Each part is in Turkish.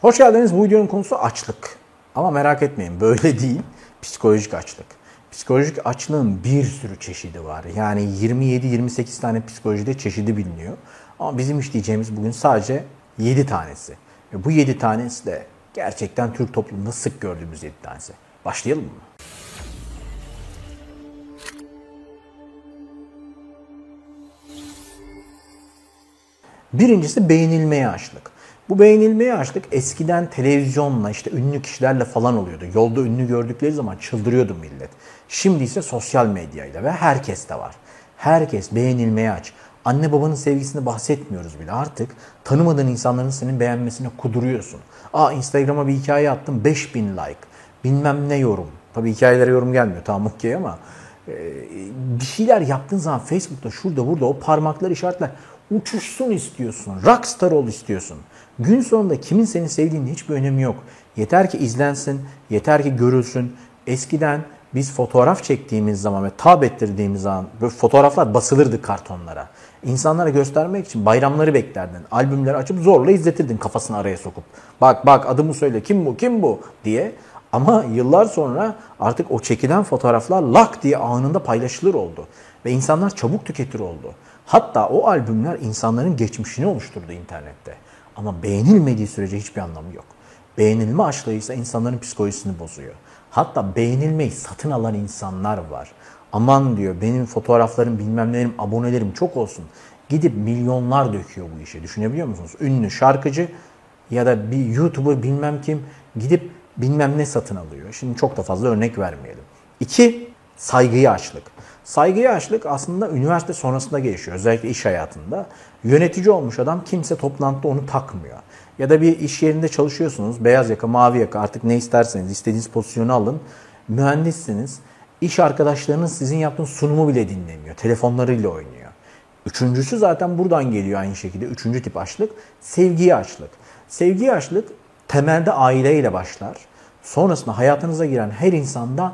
Hoş geldiniz. Bu videonun konusu açlık. Ama merak etmeyin böyle değil. Psikolojik açlık. Psikolojik açlığın bir sürü çeşidi var. Yani 27-28 tane psikolojide çeşidi biliniyor. Ama bizim işleyeceğimiz bugün sadece 7 tanesi. Ve bu 7 tanesi de gerçekten Türk toplumunda sık gördüğümüz 7 tanesi. Başlayalım mı? Birincisi beğenilmeye açlık. Bu beğenilmeye açlık eskiden televizyonla işte ünlü kişilerle falan oluyordu. Yolda ünlü gördükleri zaman çıldırıyordu millet. Şimdi ise sosyal medyayla ve herkes de var. Herkes beğenilmeye aç. Anne babanın sevgisini bahsetmiyoruz bile artık. Tanımadığın insanların senin beğenmesine kuduruyorsun. Aa Instagram'a bir hikaye attım 5000 like. Bilmem ne yorum. Tabii hikayelere yorum gelmiyor tamam okey ama e, bir şeyler yaptığın zaman Facebook'ta şurada burada o parmaklar işaretler uçuşsun istiyorsun. Rockstar ol istiyorsun. Gün sonunda kimin seni sevdiğinin hiçbir önemi yok. Yeter ki izlensin, yeter ki görülsün. Eskiden biz fotoğraf çektiğimiz zaman ve tab ettirdiğimiz zaman böyle fotoğraflar basılırdı kartonlara. İnsanlara göstermek için bayramları beklerdin. Albümleri açıp zorla izletirdin kafasını araya sokup. Bak bak adımı söyle kim bu kim bu diye. Ama yıllar sonra artık o çekilen fotoğraflar lak diye anında paylaşılır oldu. Ve insanlar çabuk tüketir oldu. Hatta o albümler insanların geçmişini oluşturdu internette. Ama beğenilmediği sürece hiçbir anlamı yok. Beğenilme açlığı ise insanların psikolojisini bozuyor. Hatta beğenilmeyi satın alan insanlar var. Aman diyor benim fotoğraflarım bilmem nelerim abonelerim çok olsun. Gidip milyonlar döküyor bu işe. Düşünebiliyor musunuz? Ünlü şarkıcı ya da bir YouTuber bilmem kim gidip bilmem ne satın alıyor. Şimdi çok da fazla örnek vermeyelim. İki, saygıyı açlık. Saygıyı açlık aslında üniversite sonrasında gelişiyor. Özellikle iş hayatında. Yönetici olmuş adam kimse toplantıda onu takmıyor. Ya da bir iş yerinde çalışıyorsunuz. Beyaz yaka, mavi yaka artık ne isterseniz istediğiniz pozisyonu alın. Mühendissiniz. İş arkadaşlarınız sizin yaptığınız sunumu bile dinlemiyor. Telefonlarıyla oynuyor. Üçüncüsü zaten buradan geliyor aynı şekilde. Üçüncü tip açlık. Sevgiye açlık. Sevgiye açlık temelde aileyle başlar. Sonrasında hayatınıza giren her insandan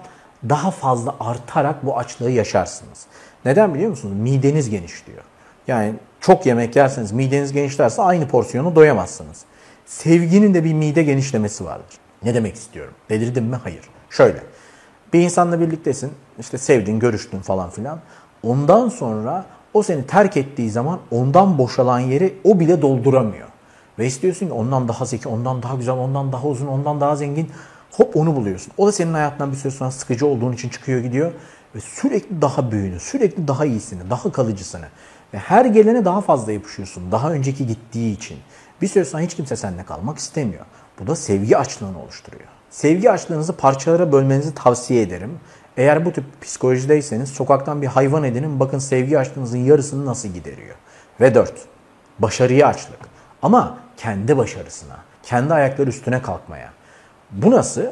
daha fazla artarak bu açlığı yaşarsınız. Neden biliyor musunuz? Mideniz genişliyor. Yani çok yemek yerseniz mideniz genişlerse aynı porsiyonu doyamazsınız. Sevginin de bir mide genişlemesi vardır. Ne demek istiyorum? Delirdim mi? Hayır. Şöyle. Bir insanla birliktesin, işte sevdin, görüştün falan filan. Ondan sonra o seni terk ettiği zaman ondan boşalan yeri o bile dolduramıyor. Ve istiyorsun ki ondan daha zeki, ondan daha güzel, ondan daha uzun, ondan daha zengin. Hop onu buluyorsun. O da senin hayatından bir süre sonra sıkıcı olduğun için çıkıyor gidiyor. Ve sürekli daha büyüğünü, sürekli daha iyisini, daha kalıcısını. Ve her gelene daha fazla yapışıyorsun. Daha önceki gittiği için. Bir süre sonra hiç kimse seninle kalmak istemiyor. Bu da sevgi açlığını oluşturuyor. Sevgi açlığınızı parçalara bölmenizi tavsiye ederim. Eğer bu tip psikolojideyseniz sokaktan bir hayvan edinin bakın sevgi açlığınızın yarısını nasıl gideriyor. Ve dört, başarıya açlık. Ama kendi başarısına, kendi ayakları üstüne kalkmaya. Bu nasıl?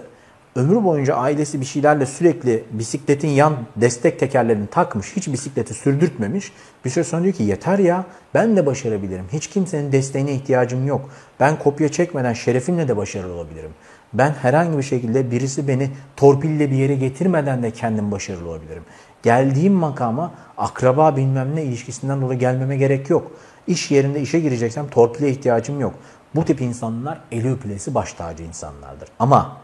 Ömrü boyunca ailesi bir şeylerle sürekli bisikletin yan destek tekerlerini takmış, hiç bisikleti sürdürtmemiş. Bir süre sonra diyor ki yeter ya ben de başarabilirim. Hiç kimsenin desteğine ihtiyacım yok. Ben kopya çekmeden şerefimle de başarılı olabilirim. Ben herhangi bir şekilde birisi beni torpille bir yere getirmeden de kendim başarılı olabilirim. Geldiğim makama akraba bilmem ne ilişkisinden dolayı gelmeme gerek yok. İş yerinde işe gireceksem torpile ihtiyacım yok. Bu tip insanlar eli öpülesi baş tacı insanlardır. Ama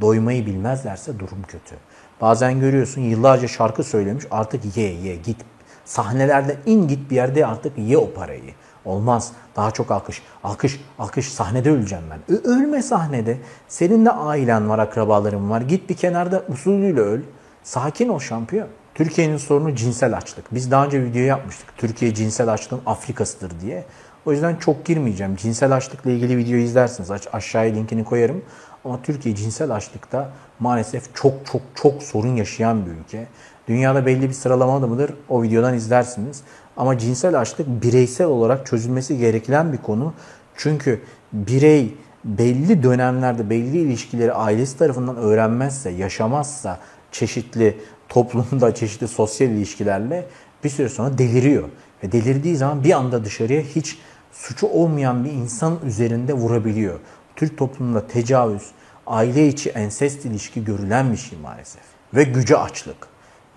doymayı bilmezlerse durum kötü. Bazen görüyorsun yıllarca şarkı söylemiş artık ye ye git. Sahnelerde in git bir yerde artık ye o parayı. Olmaz. Daha çok alkış. Alkış, alkış. Sahnede öleceğim ben. Ö- ölme sahnede. Senin de ailen var, akrabaların var. Git bir kenarda usulüyle öl. Sakin ol şampiyon. Türkiye'nin sorunu cinsel açlık. Biz daha önce video yapmıştık. Türkiye cinsel açlığın Afrikasıdır diye. O yüzden çok girmeyeceğim. Cinsel açlıkla ilgili video izlersiniz. Aş- aşağıya linkini koyarım. Ama Türkiye cinsel açlıkta maalesef çok çok çok sorun yaşayan bir ülke. Dünyada belli bir sıralamada mıdır? O videodan izlersiniz. Ama cinsel açlık bireysel olarak çözülmesi gereken bir konu. Çünkü birey belli dönemlerde belli ilişkileri ailesi tarafından öğrenmezse, yaşamazsa çeşitli toplumda çeşitli sosyal ilişkilerle bir süre sonra deliriyor. Ve delirdiği zaman bir anda dışarıya hiç suçu olmayan bir insan üzerinde vurabiliyor. Türk toplumunda tecavüz, aile içi ensest ilişki görülen bir şey maalesef. Ve güce açlık.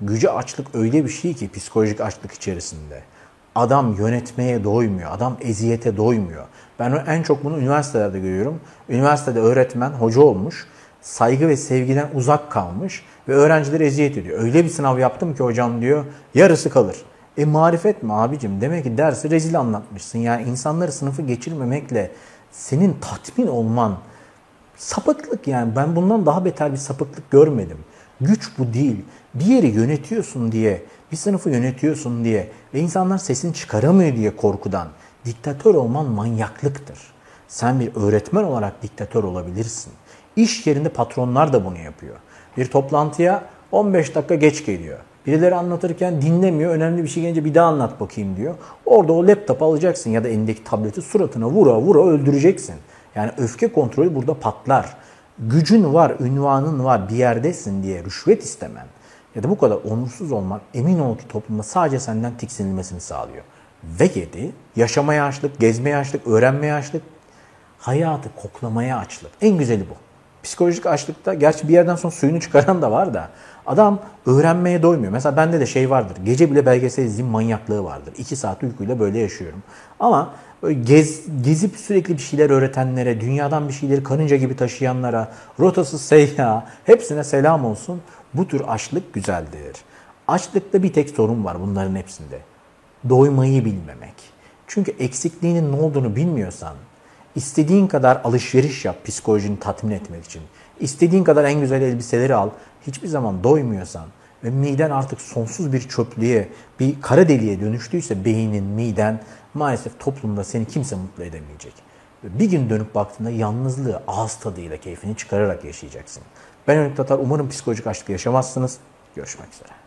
Güce açlık öyle bir şey ki psikolojik açlık içerisinde. Adam yönetmeye doymuyor, adam eziyete doymuyor. Ben en çok bunu üniversitelerde görüyorum. Üniversitede öğretmen, hoca olmuş, saygı ve sevgiden uzak kalmış ve öğrencileri eziyet ediyor. Öyle bir sınav yaptım ki hocam diyor, yarısı kalır. E marifet mi abicim? Demek ki dersi rezil anlatmışsın. Yani insanları sınıfı geçirmemekle senin tatmin olman sapıklık yani. Ben bundan daha beter bir sapıklık görmedim. Güç bu değil. Bir yeri yönetiyorsun diye, bir sınıfı yönetiyorsun diye ve insanlar sesini çıkaramıyor diye korkudan diktatör olman manyaklıktır. Sen bir öğretmen olarak diktatör olabilirsin. İş yerinde patronlar da bunu yapıyor. Bir toplantıya 15 dakika geç geliyor. Birileri anlatırken dinlemiyor. Önemli bir şey gelince bir daha anlat bakayım diyor. Orada o laptopu alacaksın ya da elindeki tableti suratına vura vura öldüreceksin. Yani öfke kontrolü burada patlar. Gücün var, ünvanın var, bir yerdesin diye rüşvet istemen ya da bu kadar onursuz olmak emin ol ki toplumda sadece senden tiksinilmesini sağlıyor. Ve yedi, yaşamaya açlık, gezmeye açlık, öğrenmeye açlık, hayatı koklamaya açlık. En güzeli bu. Psikolojik açlıkta gerçi bir yerden sonra suyunu çıkaran da var da adam öğrenmeye doymuyor. Mesela bende de şey vardır. Gece bile belgesel izleyeyim manyaklığı vardır. İki saat uykuyla böyle yaşıyorum. Ama gez, gezip sürekli bir şeyler öğretenlere, dünyadan bir şeyleri karınca gibi taşıyanlara, rotası seyyah, hepsine selam olsun. Bu tür açlık güzeldir. Açlıkta bir tek sorun var bunların hepsinde. Doymayı bilmemek. Çünkü eksikliğinin ne olduğunu bilmiyorsan istediğin kadar alışveriş yap psikolojini tatmin etmek için. İstediğin kadar en güzel elbiseleri al. Hiçbir zaman doymuyorsan ve miden artık sonsuz bir çöplüğe, bir kara deliğe dönüştüyse beynin, miden maalesef toplumda seni kimse mutlu edemeyecek. Bir gün dönüp baktığında yalnızlığı ağız tadıyla keyfini çıkararak yaşayacaksın. Ben Önük Tatar. Umarım psikolojik açlık yaşamazsınız. Görüşmek üzere.